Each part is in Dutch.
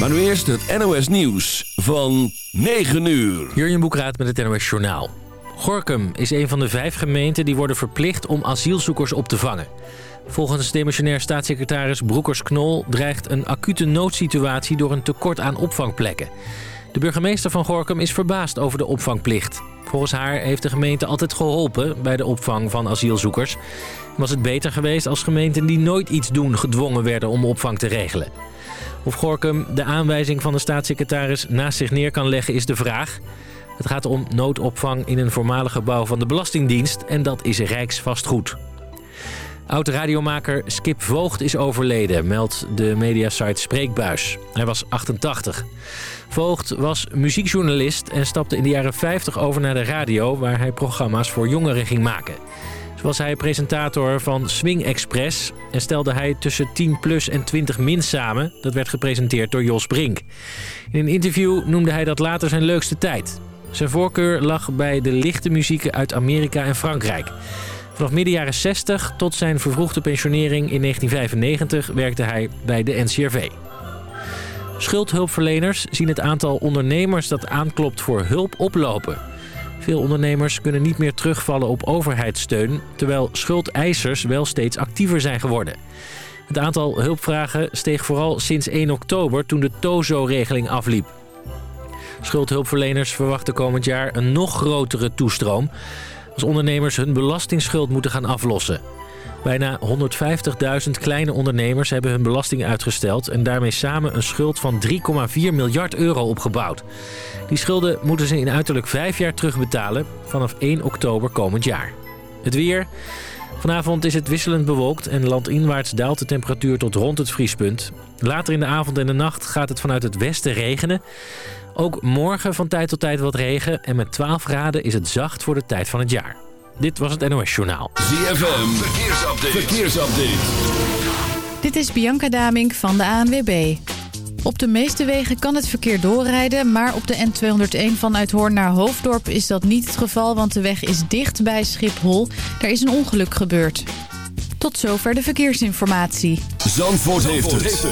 Maar nu eerst het NOS Nieuws van 9 uur. Jurjen Boekraat met het NOS Journaal. Gorkum is een van de vijf gemeenten die worden verplicht om asielzoekers op te vangen. Volgens demissionair staatssecretaris Broekers-Knol dreigt een acute noodsituatie door een tekort aan opvangplekken. De burgemeester van Gorkum is verbaasd over de opvangplicht. Volgens haar heeft de gemeente altijd geholpen bij de opvang van asielzoekers. Was het beter geweest als gemeenten die nooit iets doen gedwongen werden om opvang te regelen. Of Gorkum de aanwijzing van de staatssecretaris naast zich neer kan leggen is de vraag. Het gaat om noodopvang in een voormalig gebouw van de Belastingdienst en dat is rijksvastgoed. Oud-radiomaker Skip Voogd is overleden, meldt de mediasite Spreekbuis. Hij was 88. Voogd was muziekjournalist en stapte in de jaren 50 over naar de radio... waar hij programma's voor jongeren ging maken. Was hij presentator van Swing Express... en stelde hij tussen 10 plus en 20 min samen. Dat werd gepresenteerd door Jos Brink. In een interview noemde hij dat later zijn leukste tijd. Zijn voorkeur lag bij de lichte muzieken uit Amerika en Frankrijk... Vanaf midden jaren 60 tot zijn vervroegde pensionering in 1995 werkte hij bij de NCRV. Schuldhulpverleners zien het aantal ondernemers dat aanklopt voor hulp oplopen. Veel ondernemers kunnen niet meer terugvallen op overheidssteun... terwijl schuldeisers wel steeds actiever zijn geworden. Het aantal hulpvragen steeg vooral sinds 1 oktober toen de TOZO-regeling afliep. Schuldhulpverleners verwachten komend jaar een nog grotere toestroom als ondernemers hun belastingsschuld moeten gaan aflossen. Bijna 150.000 kleine ondernemers hebben hun belasting uitgesteld... en daarmee samen een schuld van 3,4 miljard euro opgebouwd. Die schulden moeten ze in uiterlijk vijf jaar terugbetalen... vanaf 1 oktober komend jaar. Het weer... Vanavond is het wisselend bewolkt en landinwaarts daalt de temperatuur tot rond het vriespunt. Later in de avond en de nacht gaat het vanuit het westen regenen. Ook morgen van tijd tot tijd wat regen en met 12 graden is het zacht voor de tijd van het jaar. Dit was het NOS Journaal. ZFM, verkeersupdate. verkeersupdate. Dit is Bianca Damink van de ANWB. Op de meeste wegen kan het verkeer doorrijden, maar op de N201 vanuit Hoorn naar Hoofddorp is dat niet het geval, want de weg is dicht bij Schiphol. Daar is een ongeluk gebeurd. Tot zover de verkeersinformatie. Zandvoort, heeft, het.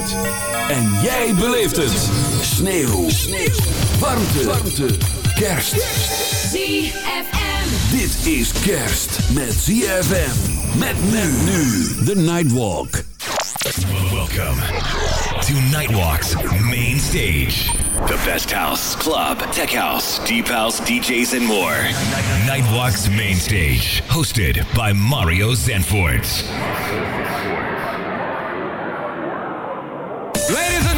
En jij beleeft het. Sneeuw. Sneeuw. Warmte. Warmte. Kerst. ZFM. Dit is kerst met ZFM. Met men nu. The Nightwalk. Welcome to Nightwalk's main stage. The best house, club, tech house, deep house, DJs, and more. Nightwalk's main stage, hosted by Mario Zanfort. Ladies and gentlemen.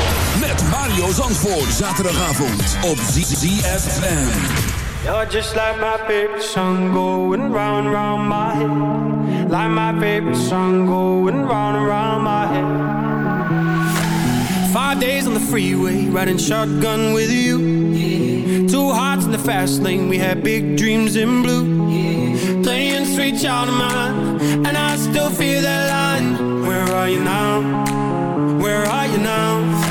Met Mario Zandvoort. Zaterdagavond op ZFM. You're just like my favorite song going round and round my head. Like my favorite song going round and round my head. Five days on the freeway, riding shotgun with you. Two hearts in the fast lane, we had big dreams in blue. Playing sweet child of mine, and I still feel that line. Where are you now? Where are you now?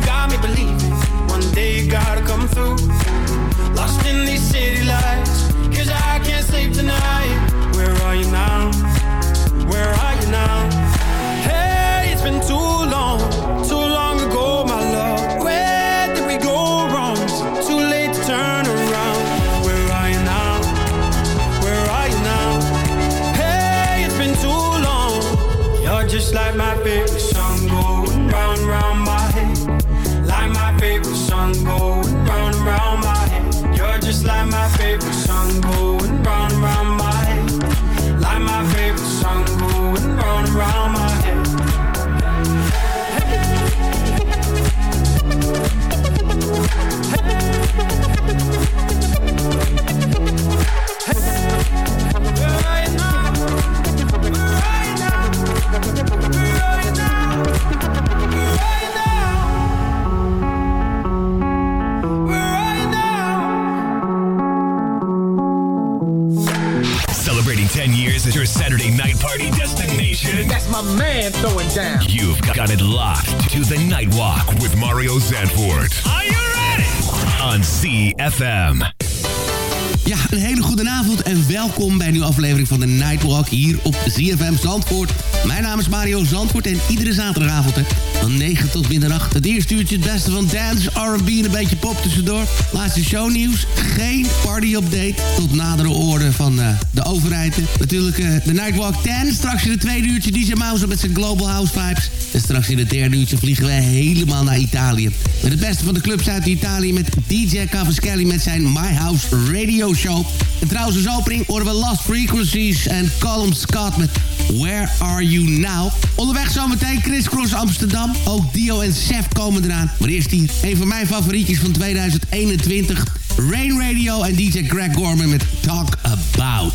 got me believing one day you gotta come through. Lost in these city lights, cause I can't sleep tonight. Where are you now? CFM. Ja, een hele goede avond en welkom bij een nieuwe aflevering van de Nightwalk hier op ZFM Zandvoort. Mijn naam is Mario Zandvoort en iedere zaterdagavond van 9 tot middernacht. Het eerste uurtje het beste van dance, R&B en een beetje pop tussendoor. Laatste shownieuws, geen party-update tot nadere orde van eh, de overheid. Natuurlijk eh, de Nightwalk 10, straks in het tweede uurtje DJ Mouse met zijn Global House Vibes. En straks in het derde uurtje vliegen we helemaal naar Italië. Met het beste van de clubs uit Italië met DJ Cavaschelli met zijn My House Radio Show. En trouwens als opening horen we Lost Frequencies en Column Scott met Where Are You Now? Onderweg zometeen Chris Cross Amsterdam. Ook Dio en Sef komen eraan. Maar eerst hier een van mijn favorietjes van 2021. Rain Radio en DJ Greg Gorman met Talk About.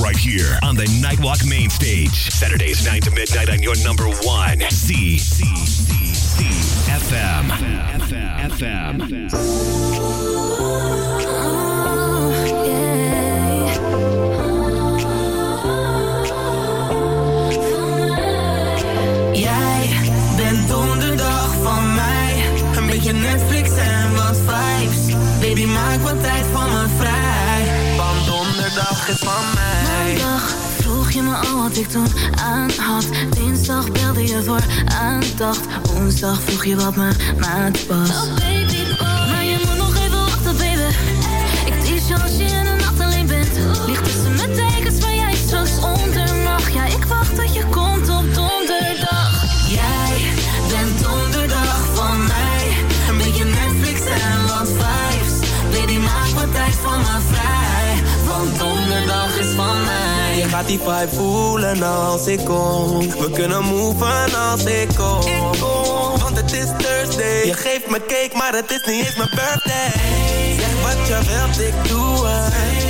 Right here on the Nightwalk main stage. Saturdays 9 to midnight on your number one. C C C C FM. FM. FM. Jij bent donderdag van mij. Een beetje Netflix en wat vibes. Baby, maak wat tijd van me vrij. Donderdag is van mij. Al wat ik toen aan had. Dinsdag belde je voor aandacht. Woensdag vroeg je wat mijn maat was. Die vibe voelen als ik kom. We kunnen moven als ik kom. Want het is Thursday. Je geeft me cake, maar het is niet eens mijn birthday. Zeg wat je wilt, ik doe het.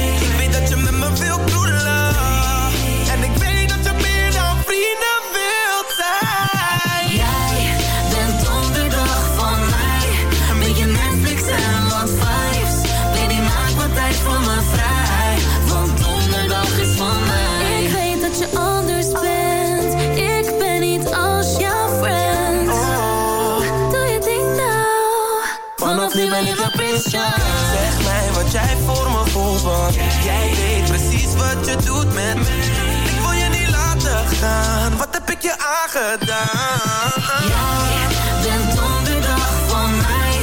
Zeg mij wat jij voor me voelt, want jij weet precies wat je doet met me. Ik wil je niet laten gaan, wat heb ik je aangedaan? Jij bent donderdag van mij.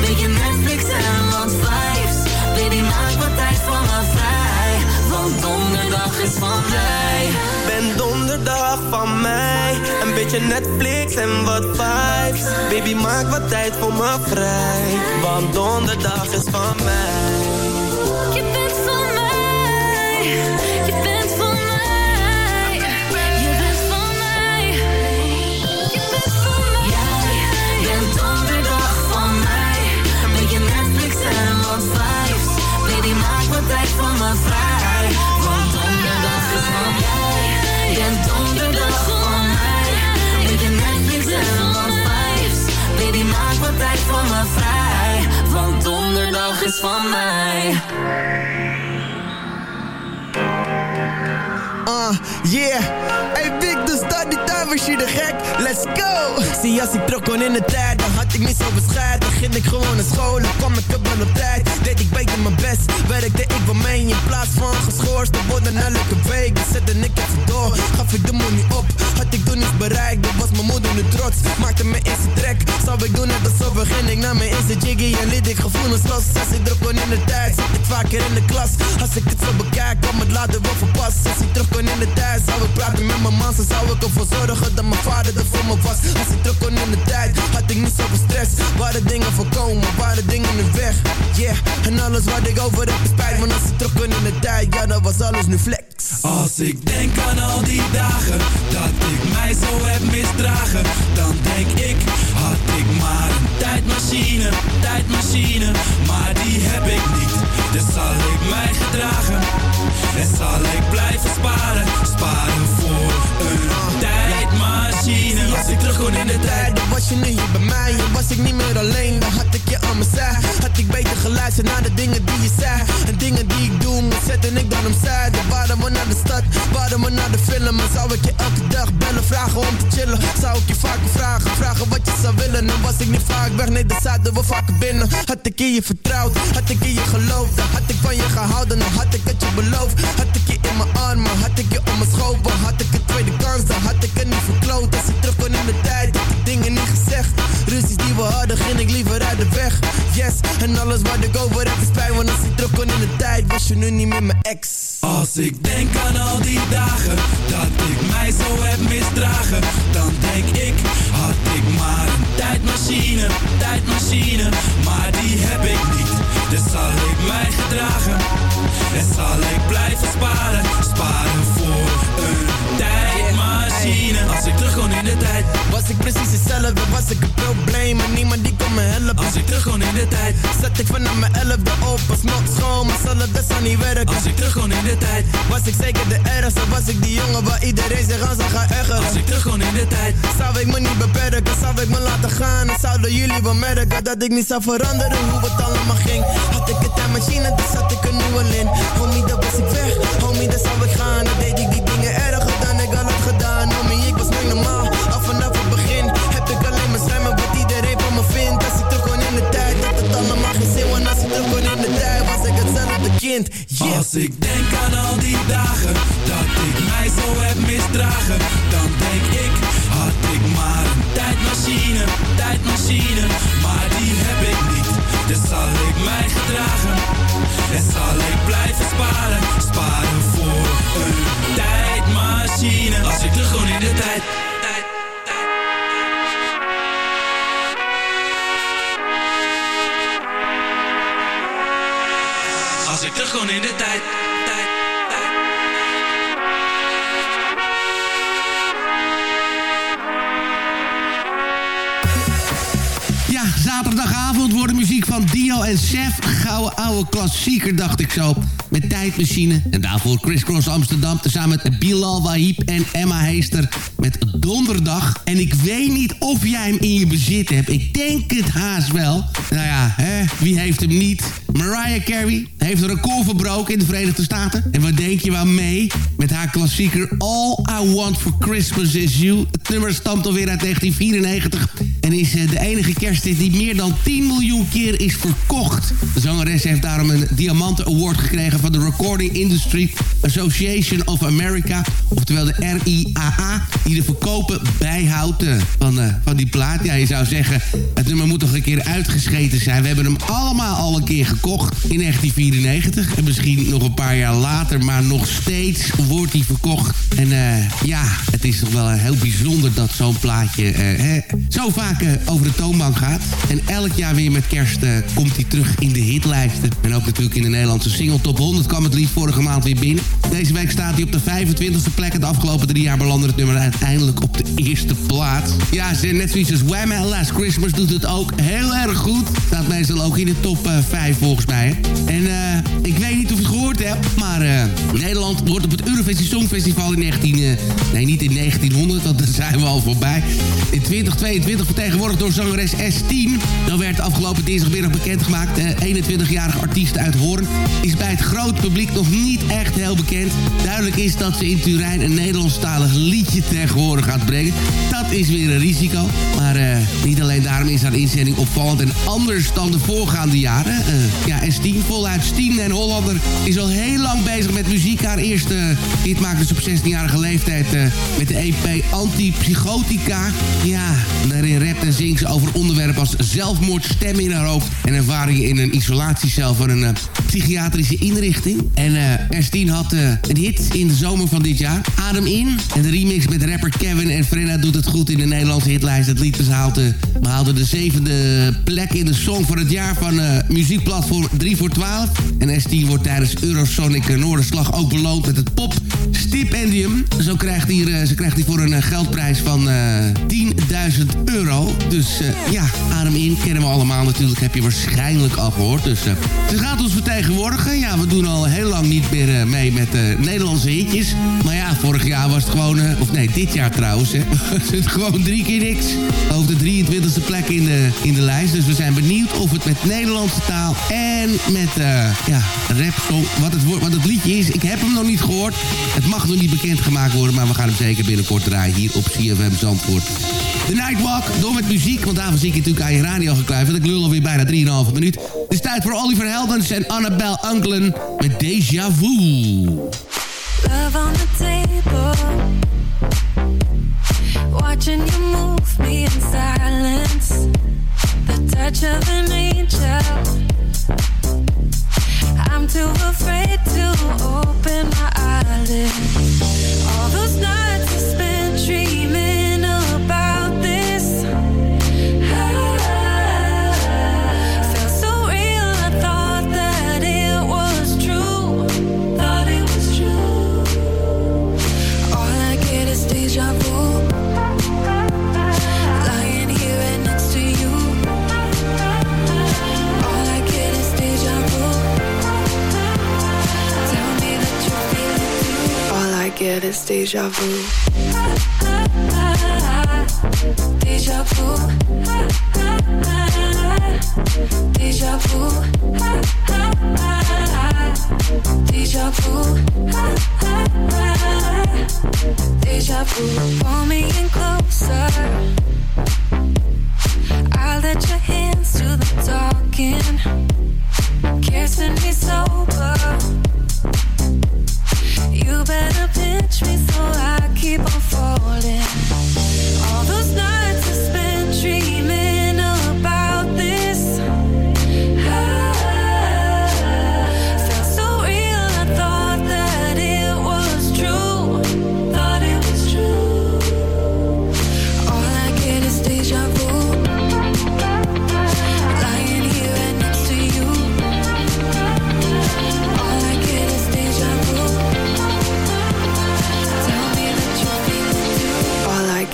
Beetje Netflix en wat vibes. Baby, maak wat tijd voor me vrij. Want donderdag is van mij. Ben donderdag van mij, beetje Netflix en wat vibes. Baby, maak wat tijd voor me vrij, want donderdag is van mij. Je bent van mij. Je bent van mij. Je bent van mij. Je bent van mij. Jij bent donderdag van mij. Een beetje Netflix en wat vibes. Baby, maak wat tijd voor me vrij. Want donderdag is van mij. Je bent donderdag van mij. Ik terug kon in de tijd, dan had ik niet zo bescheid. Dan ging ik gewoon naar school en kwam ik er wel op tijd. Deed ik beter mijn best, werkte ik wel mee. In plaats van geschorst te worden elke week. Dan zette ik even door, gaf ik de money op. Had ik toen iets bereikt, dan was mijn moeder nu trots. Maakte me eerste trek, zou ik doen net alsof begin ik naar mijn eerste jiggy. En liet ik gevoelens los. Als ik terug kon in de tijd, zat ik vaker in de klas. Als ik het zo bekijk, kwam het later wel verpast. Als ik terug kon in de tijd, zou ik praten met mijn man. Zo zou ik ervoor zorgen dat mijn vader er voor me was. Als ik terug kon in de tijd, had ik niet zoveel stress. Waren dingen voorkomen, waren dingen nu weg. Yeah, en alles wat ik over heb is spijt. Want als ik terug kon in de tijd, ja, dan was alles nu flex. Als ik denk aan al die dagen dat ik mij zo heb misdragen, dan denk ik, had ik maar een tijdmachine, tijdmachine, maar die heb ik niet. Dus zal ik mij gedragen en zal ik blijven sparen, sparen. Ik terug kon in de tijd, dan was je nu hier bij mij. En was ik niet meer alleen, dan had ik je aan mijn zij. Had ik beter geluisterd naar de dingen die je zei. En dingen die ik doe, moet zetten ik dan opzij. Dan waren we naar de stad, waren we naar de film. En zou ik je elke dag bellen, vragen om te chillen. Zou ik je vaker vragen, vragen wat je zou willen. Dan was ik niet vaak weg, nee, dan zaten we vaker binnen. Had ik in je vertrouwd, had ik in je geloofd. Dan had ik van je gehouden, dan had ik het je beloofd. Had ik je in mijn armen, had ik je om me schoven. Had ik een tweede kans, dan had ik het niet verkloot. Als ik terug kon in de tijd, had ik dingen niet gezegd. Ruzies die we hadden, ging ik liever uit de weg. Yes, en alles wat ik over heb is pijn. Want als ik terug kon in de tijd, was je nu niet meer mijn ex. Als ik denk aan al die dagen dat ik mij zo heb misdragen, dan denk ik, had ik maar een tijdmachine, tijdmachine, maar die heb ik niet. Dus zal ik mij gedragen en zal ik blijven sparen, sparen terug kon in de tijd, Was ik precies hetzelfde, was ik een probleem. En niemand die kon me helpen. Als ik terug kon in de tijd, Zet ik vanaf mijn elfde op, als nog schoon Maar zal het best niet werken. Als ik terug kon in de tijd, Was ik zeker de ergste, was ik die jongen waar iedereen zich aan zou gaan ergeren. Als ik terug kon in de tijd. Zou ik me niet beperken, zou ik me laten gaan? En zouden jullie wel merken dat ik niet zou veranderen? Hoe het allemaal ging. Had ik een tijdmachine, dan zat ik er nu al in. Homie, dan was ik weg, homie, dan zou ik gaan. Dan deed ik die dingen erger Als ik denk aan al die dagen dat ik mij zo heb misdragen Dan denk ik, had ik maar een tijdmachine Tijdmachine, maar die heb ik niet Dus zal ik mij gedragen. En zal ik blijven sparen Sparen voor een tijdmachine. Als ik terug gewoon in de tijd Als ik gewoon in de tijd, tijd, zaterdagavond wordt de muziek van Dio en Sef. Gouden oude klassieker, dacht ik zo. Tijdmachine. En daarvoor Chris Cross Amsterdam. Tezamen met Bilal Wahib en Emma Heester. Met Donderdag. En ik weet niet of jij hem in je bezit hebt. Ik denk het haast wel. Nou ja, hè, wie heeft hem niet? Mariah Carey heeft een record verbroken in de Verenigde Staten. En wat denk je wel mee? Met haar klassieker All I Want For Christmas Is You. Het nummer stamt alweer uit 1994. En is eh, de enige kersthit die meer dan 10 miljoen keer is verkocht. De zangeres heeft daarom een Diamanten Award gekregen van de Recording Industry Association of America. Oftewel de RIAA, die de verkopen bijhoudt eh, van, eh, van die plaat. Ja, je zou zeggen, het nummer moet toch een keer uitgescheten zijn. We hebben hem allemaal al een keer gekocht in 1994. En misschien nog een paar jaar later, maar nog steeds wordt hij verkocht. En ja, het is toch wel heel bijzonder dat zo'n plaatje hè, zo vaak eh, over de toonbank gaat. En elk jaar weer met kerst eh, komt hij terug in de hitlijsten. En ook natuurlijk in de Nederlandse single top 100 kwam het lied vorige maand weer binnen. Deze week staat hij op de 25e plek. En de afgelopen drie jaar belandde het nummer uiteindelijk op de eerste plaats. Ja, net zoiets als Wham! Last Christmas doet het ook heel erg goed. Staat meestal ook in de top eh, 5 volgens mij. En eh, ik weet niet of je het gehoord hebt, maar eh, Nederland wordt op het Eurovisie Songfestival in 19... eh, nee, niet in 1900, want zijn we al voorbij. In 2022 vertegenwoordigd door zangeres S10. Dan werd afgelopen dinsdagmiddag bekendgemaakt. De 21-jarige artiest uit Hoorn is bij het groot publiek nog niet echt heel bekend. Duidelijk is dat ze in Turijn een Nederlandstalig liedje tegenwoordig gaat brengen. Dat is weer een risico. Maar eh, niet alleen daarom is haar inzending opvallend en anders dan de voorgaande jaren. Eh, ja, S10, voluit 10 en Hollander is al heel lang bezig met muziek. Haar eerste hit maakte ze op 16-jarige leeftijd eh, met de EP Antipsychotica. Ja, daarin rapt en zingt ze over onderwerpen als zelfmoord, stem in haar hoofd... en ervaringen in een isolatiecel van een eh, psychiatrische inrichting. En eh S10 had eh, een hit in de zomer van dit jaar. Adem in. En de remix met rapper Kevin en Frenna doet het goed in de Nederlandse hitlijst. Het lied behaalde, behaalde de zevende plek in de song van het jaar van muziekplatform 3 voor 12. En S10 wordt tijdens Eurosonic Noorderslag ook beloond met het pop stipendium. Zo krijgt hij, eh, ze krijgt hij voor een geldprijs van eh 10.000 euro. Dus eh, ja, adem in. Kennen we allemaal natuurlijk. Heb je waarschijnlijk al gehoord. Dus eh, ze gaat ons vertegenwoordigen. Ja, we doen al heel lang niet meer eh, mee met Nederlandse hitjes. Maar ja, vorig jaar was het gewoon... of nee, dit jaar trouwens. Het gewoon drie keer niks. Over de 23e plek in de, in de lijst. Dus we zijn benieuwd of het met Nederlandse taal en met uh, ja, rapsong... Wat het, wat het liedje is. Ik heb hem nog niet gehoord. Het mag nog niet bekendgemaakt worden. Maar we gaan hem zeker binnenkort draaien hier op CFM Zandvoort. De Nightwalk, door met muziek. Want daarvoor zie ik natuurlijk aan je radio gekluisterd. Ik lul alweer bijna 3,5 minuut. Het is tijd voor Oliver Heldens en Annabel Unkelen met Deja Vu. Love on the table. Watching you move me in silence. The touch of an angel. I'm too afraid to open my eyelids. All those nights I spent dreaming get is deja vu. Deja vu. Deja vu. Deja vu. Deja vu. Pull me in closer. I let your hands do the talking. Kissing me sober. You better pinch me so I keep on falling.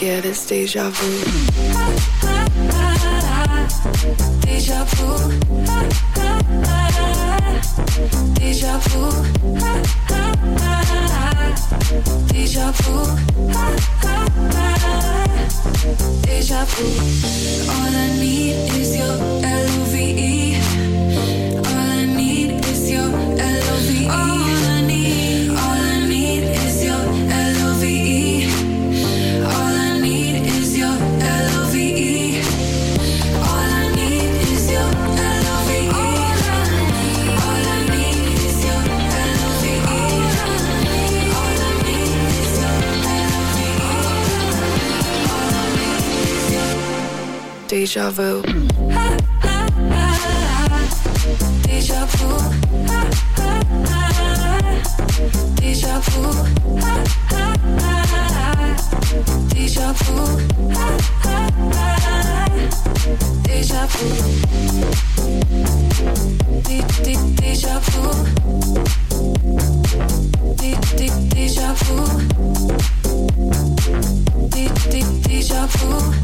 Yeah, this deja vu. Deja vu. Deja vu. Deja vu. Deja vu. All I need is your L-O-V-E. Déjà vu. Déjà vu, déjà ha, déjà vu. Deja vu. déjà vu. Dit vu. déjà vu. Dit vu. déjà vu.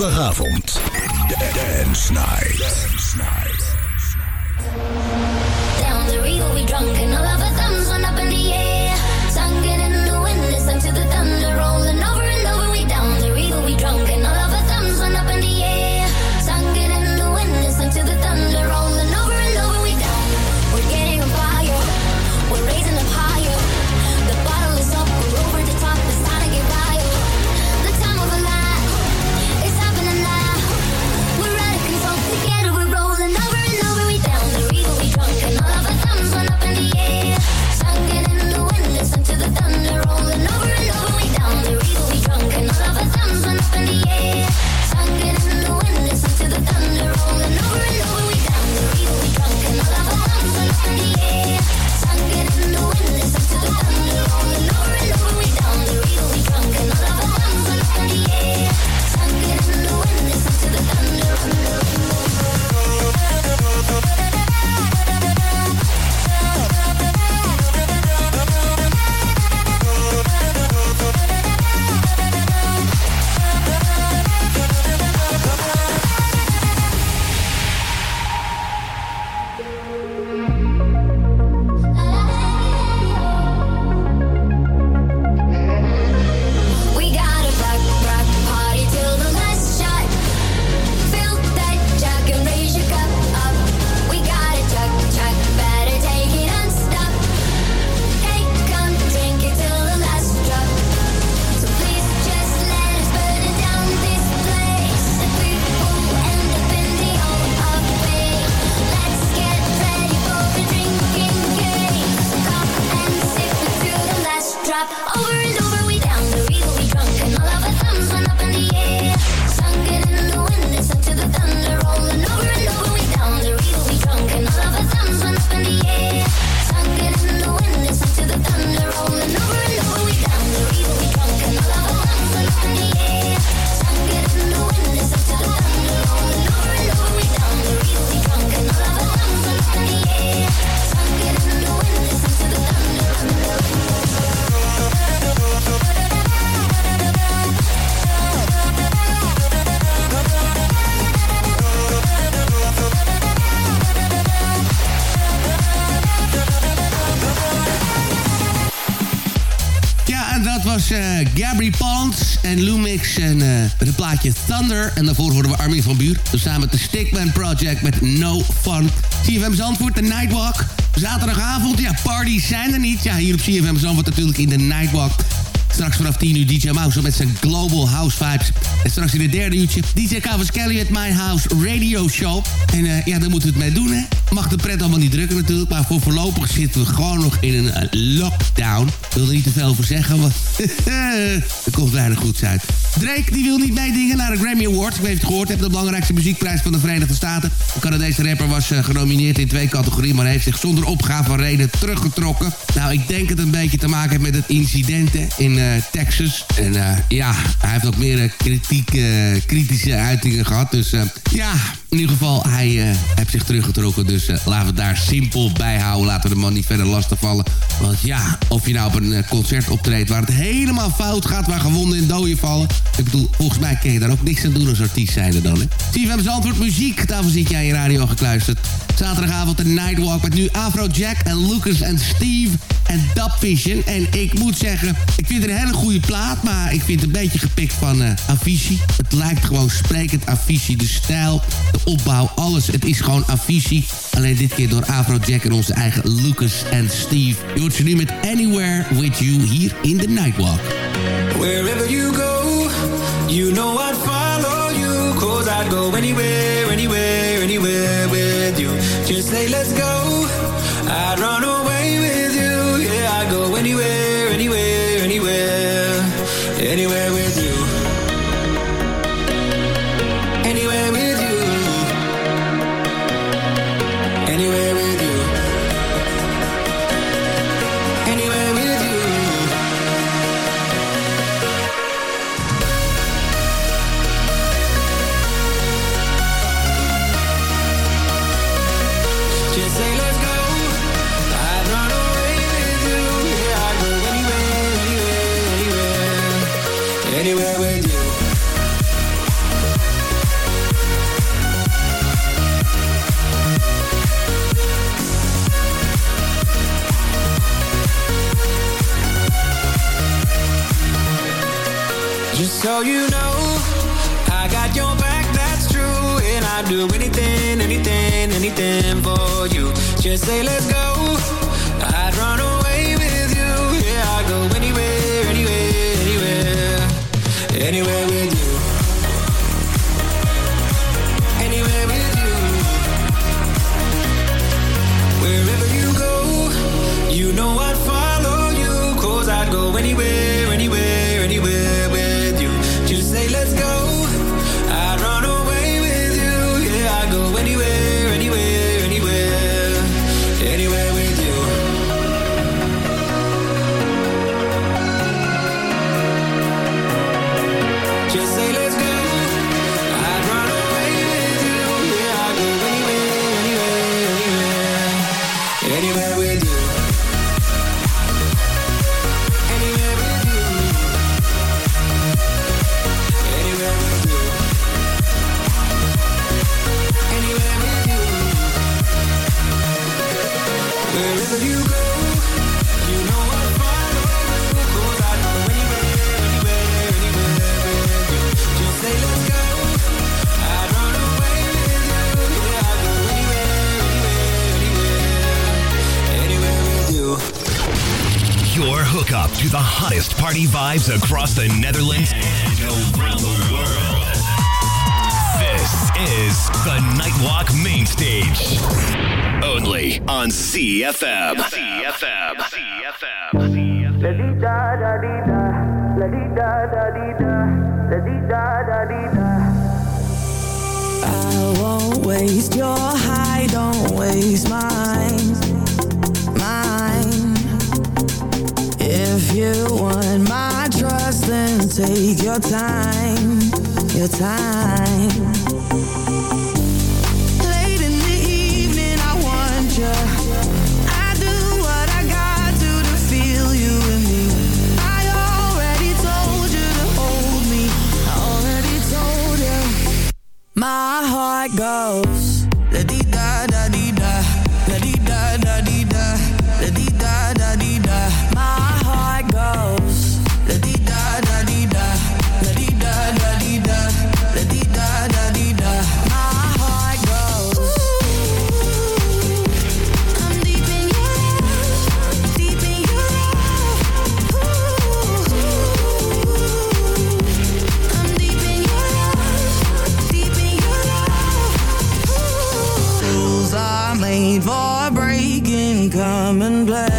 zaterdagavond. Thunder. En daarvoor hoorden we Armin van Buur. Dus samen met de Stickman Project met No Fun. CFM Zandvoort, de Nightwalk. Zaterdagavond, ja, parties zijn er niet. Ja, hier op CFM Zandvoort natuurlijk in de Nightwalk. Straks vanaf 10 uur DJ Mouse met zijn Global House Vibes. En straks in het derde uurtje DJ Cavas Kelly at My House Radio Show. En uh, ja, daar moeten we het mee doen, hè. Mag de pret allemaal niet drukken natuurlijk. Maar voor voorlopig zitten we gewoon nog in een uh, lockdown. Ik wil er niet te veel over zeggen, want er komt weinig goeds uit. Drake die wil niet meedingen naar de Grammy Awards. Ik heb het gehoord, heeft de belangrijkste muziekprijs van de Verenigde Staten. De Canadese rapper was uh, genomineerd in twee categorieën... maar heeft zich zonder opgave van reden teruggetrokken. Nou, ik denk het een beetje te maken heeft met het incidenten in uh, Texas. En ja, hij heeft ook meer kritische uitingen gehad. Dus ja, in ieder geval, hij heeft zich teruggetrokken. Dus laten we het daar simpel bij houden. Laten we de man niet verder lastigvallen. Want ja, of je nou op een concert optreedt waar het helemaal fout gaat... waar gewonden en doden vallen... Ik bedoel, volgens mij kun je daar ook niks aan doen als artiest zijnde dan? CFM Zandvoort Muziek, daarvoor zit jij je radio gekluisterd. Zaterdagavond de Nightwalk met nu Afrojack en Lucas en Steve en Dub Vision. En ik moet zeggen, ik vind het een hele goede plaat, maar ik vind het een beetje gepikt van uh, Avicii. Het lijkt gewoon sprekend Avicii, de stijl, de opbouw, alles. Het is gewoon Avicii. Alleen dit keer door Afrojack en onze eigen Lucas en Steve. Je hoort ze nu met Anywhere With You hier in de Nightwalk. Wherever you go, you know I'd follow you. Cause I'd go anywhere, anywhere, anywhere with you. Just say let's go. I'd run away with you. Yeah, I'd go anywhere, anywhere, anywhere. Anywhere with you. Just you know, I got your back, that's true. And I'd do anything, anything, anything for you. Just say let's go. To the hottest party vibes across the Netherlands and around the world. This is the Nightwalk Main Stage. Only on CFM. CFM. CFM. I won't waste your high, don't waste mine, mine. You want my trust, then take your time, your time. Late in the evening, I want you. I do what I got to to feel you me. I already told you to hold me. I already told you. My heart goes come and play.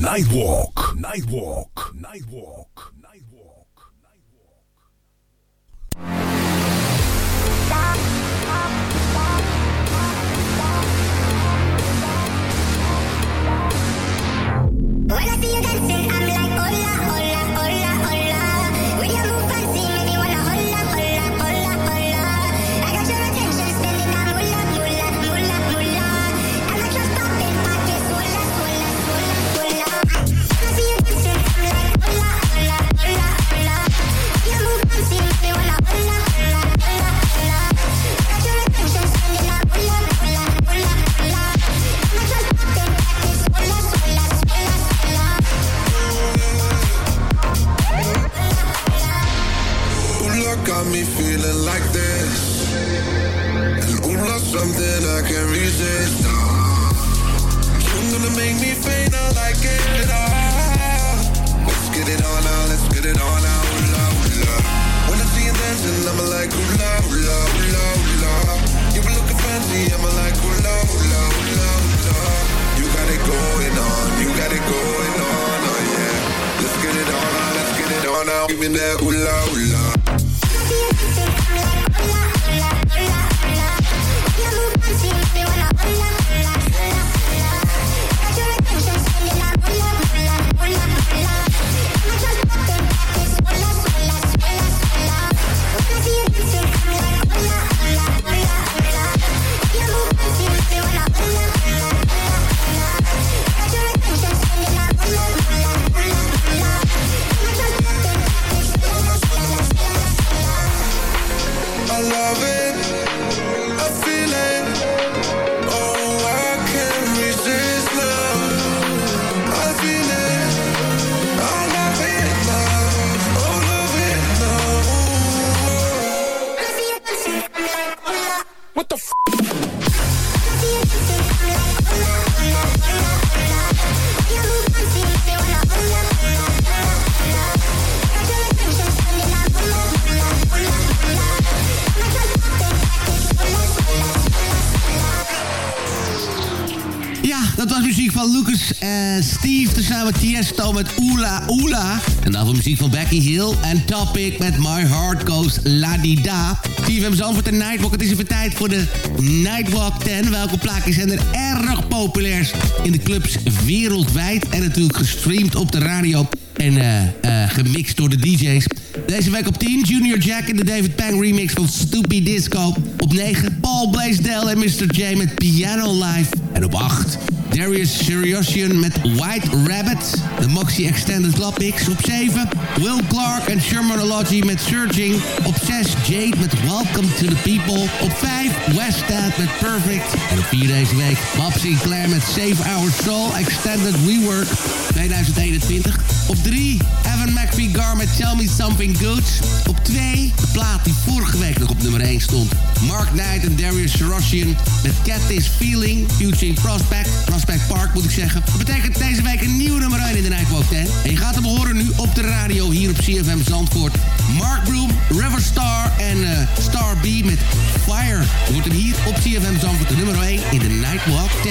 Nightwalk, Nightwalk, Give me that ooh, la, van Lucas en Steve. Tezamen Tiesto met Oela Oela. En daarvoor muziek van Becky Hill en Topic met My Heart Goes La Di Da. TVM Zandvoort en Nightwalk. Het is even tijd voor de Nightwalk 10. Welke plaatjes zijn er erg populair in de clubs wereldwijd. En natuurlijk gestreamd op de radio en eh, eh, gemixt door de DJ's. Deze week op 10 Junior Jack in de David Pang remix van Stoopy Disco. Op 9 Paul Blaisdell en Mr. J met Piano Live. En op 8 Darius Siriosian met White Rabbit. De Moxie Extended Club Mix. Op 7 Will Clark en Shermanology met Searching. Op 6 Jade met Welcome to the People. Op 5 Westad met Perfect. En op 4 deze week Bob Sinclair met Save Our Soul Extended Rework 2021. Op 3 Evan McVie met Tell Me Something Good. Op 2 de plaat die vorige week nog op nummer 1 stond. Mark Knight en Darius Sirosian met Cat This Feeling. Featuring Prospect. Prospect Park moet ik zeggen. Dat betekent deze week een nieuw nummer 1 in de Nightwalk 10. En je gaat hem horen nu op de radio hier op CFM Zandvoort. Mark Broom, Riverstar en eh, Star B met Fire. Hoort hem hier op CFM Zandvoort, de nummer 1 in de Nightwalk 10.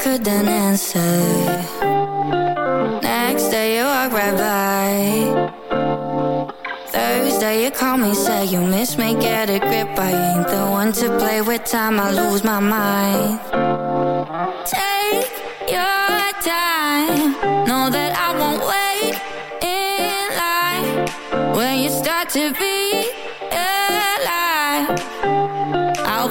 couldn't answer. Next day you walk right by. Thursday you call me, say you miss me, get a grip. I ain't the one to play with time, I lose my mind. Take your time. Know that I won't wait in line. When you start to be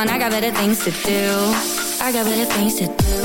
on, I got better things to do. I got better things to do.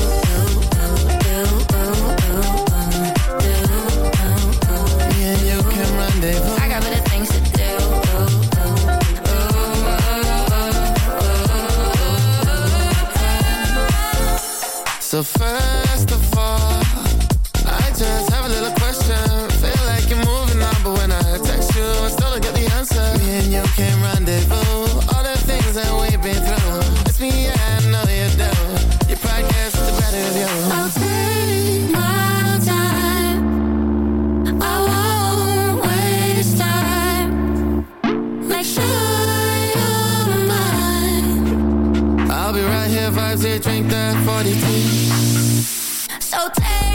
as they drink that 42. So take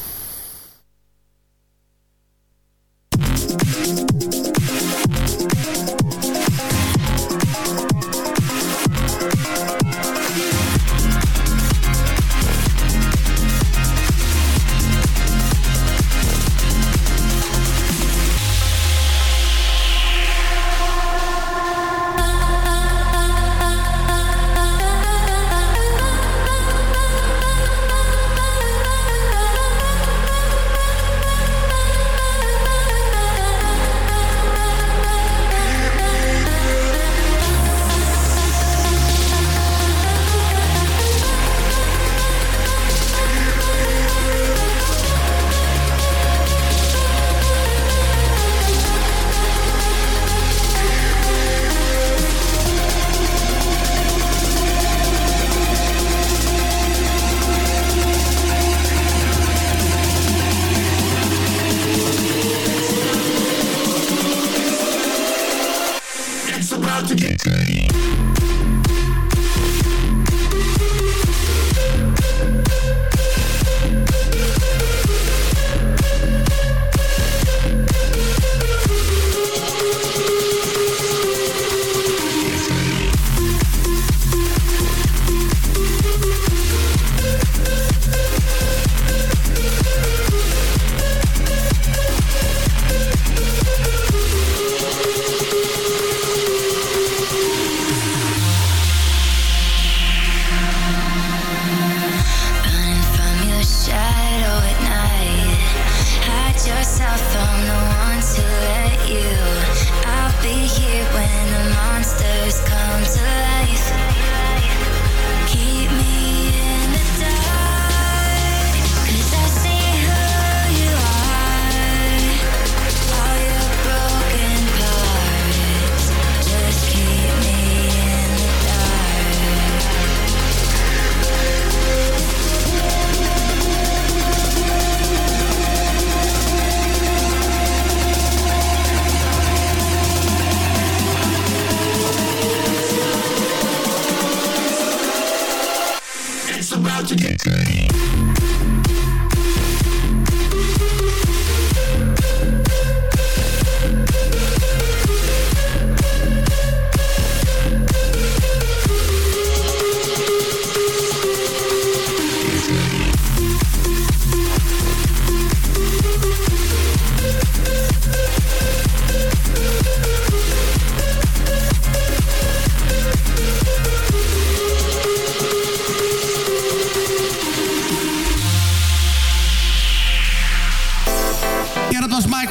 to get to the end.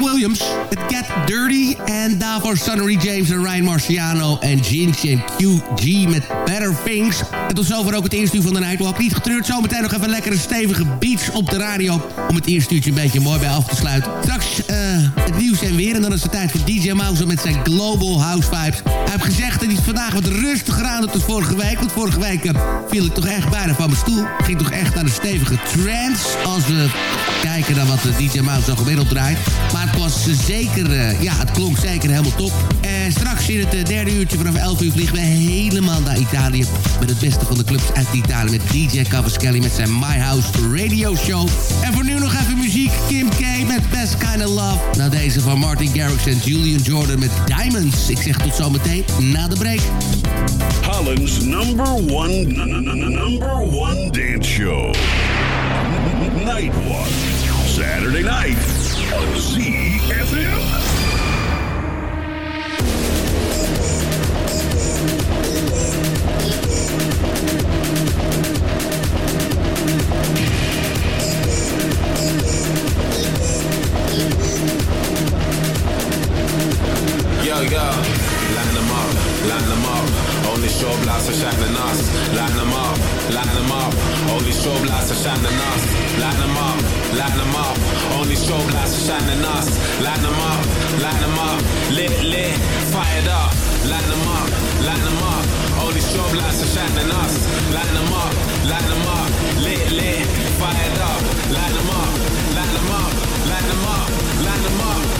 Williams. Het Get Dirty. En daarvoor Sonnery James en Ryan Marciano en Ginch en QG met Better Things. En tot zover ook het eerste uur van de Nightwalk. Niet getreurd, zometeen nog even lekkere stevige beats op de radio. Om het eerste uurtje een beetje mooi bij af te sluiten. Straks eh, het nieuws en weer. En dan is het tijd voor DJ Mouse met zijn Global House Vibes. Hij heeft gezegd dat hij vandaag wat rustiger aan doet dan vorige week. Want vorige week eh, viel ik toch echt bijna van mijn stoel. Ging toch echt naar een stevige trance. Als we kijken naar wat de DJ Mouse zo gemiddeld draait. Maar het was zeker, eh, ja, het klonk zeker helemaal top. En straks in het eh, derde uurtje vanaf 11 uur vliegen we helemaal naar Italië. Met het beste van de clubs uit Italië. Met DJ Cavaschelli met zijn My House Radio Show. En voor nu nog even muziek. Kim K met Best Kind of Love. Nou deze van Martin Garrix en Julian Jordan met Diamonds. Ik zeg tot zometeen na de break. Holland's number one, number one dance show. Nightwalk. Saturday night. Yo, line them up, line them up. Only strobe lights are shining us. Line them up, line them up. Only strobe lights are shining us. Line them up, line them up. Only strobe lights are shining us. Line them up, line them up. Lit, lit, fired up. Line them up, line them up. Only strobe lights are shining us. Line them up, line them up. Lit, lit, fired up. Line them up, line them up, line them up, line them up,